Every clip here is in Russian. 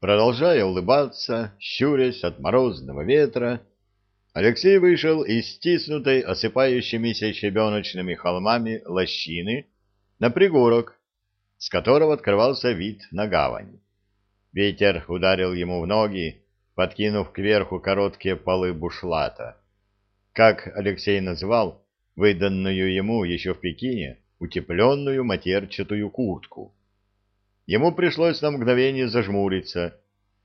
Продолжая улыбаться, щурясь от морозного ветра, Алексей вышел из стиснутой осыпающимися щебеночными холмами лощины на пригорок, с которого открывался вид на гавань. Ветер ударил ему в ноги, подкинув кверху короткие полы бушлата. Как Алексей назвал выданную ему еще в Пекине утепленную матерчатую куртку. Ему пришлось на мгновение зажмуриться,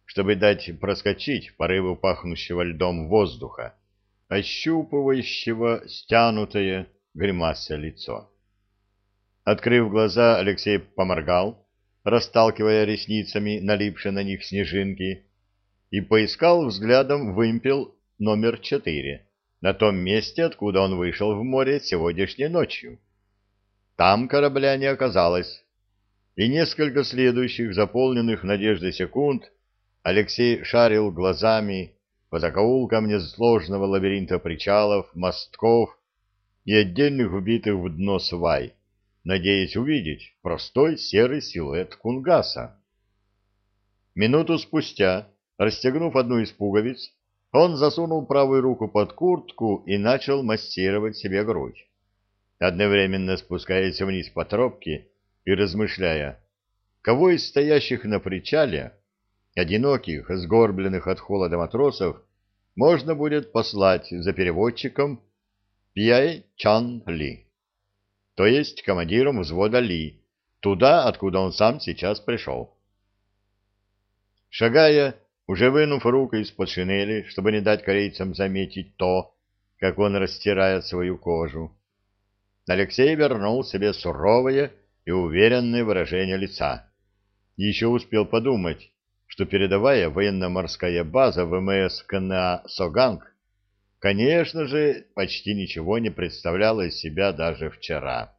чтобы дать проскочить порыву пахнущего льдом воздуха, ощупывающего стянутое гримаса лицо. Открыв глаза, Алексей поморгал, расталкивая ресницами налипшие на них снежинки, и поискал взглядом вымпел номер четыре, на том месте, откуда он вышел в море сегодняшней ночью. Там корабля не оказалось, и несколько следующих, заполненных надеждой секунд, Алексей шарил глазами по закоулкам несложного лабиринта причалов, мостков и отдельных вбитых в дно свай, надеясь увидеть простой серый силуэт кунгаса. Минуту спустя, расстегнув одну из пуговиц, он засунул правую руку под куртку и начал массировать себе грудь, одновременно спускаясь вниз по тропке и размышляя, кого из стоящих на причале, одиноких, сгорбленных от холода матросов, можно будет послать за переводчиком Пьяй Чан Ли, то есть командиром взвода Ли, туда, откуда он сам сейчас пришел. Шагая, уже вынув руку из-под шинели, чтобы не дать корейцам заметить то, как он растирает свою кожу, Алексей вернул себе суровое и уверенное выражение лица. Еще успел подумать, что передовая военно-морская база ВМС КНА «Соганг» конечно же, почти ничего не представляла из себя даже вчера.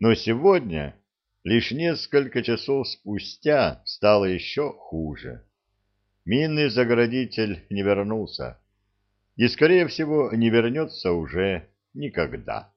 Но сегодня, лишь несколько часов спустя, стало еще хуже. Минный заградитель не вернулся и, скорее всего, не вернется уже никогда.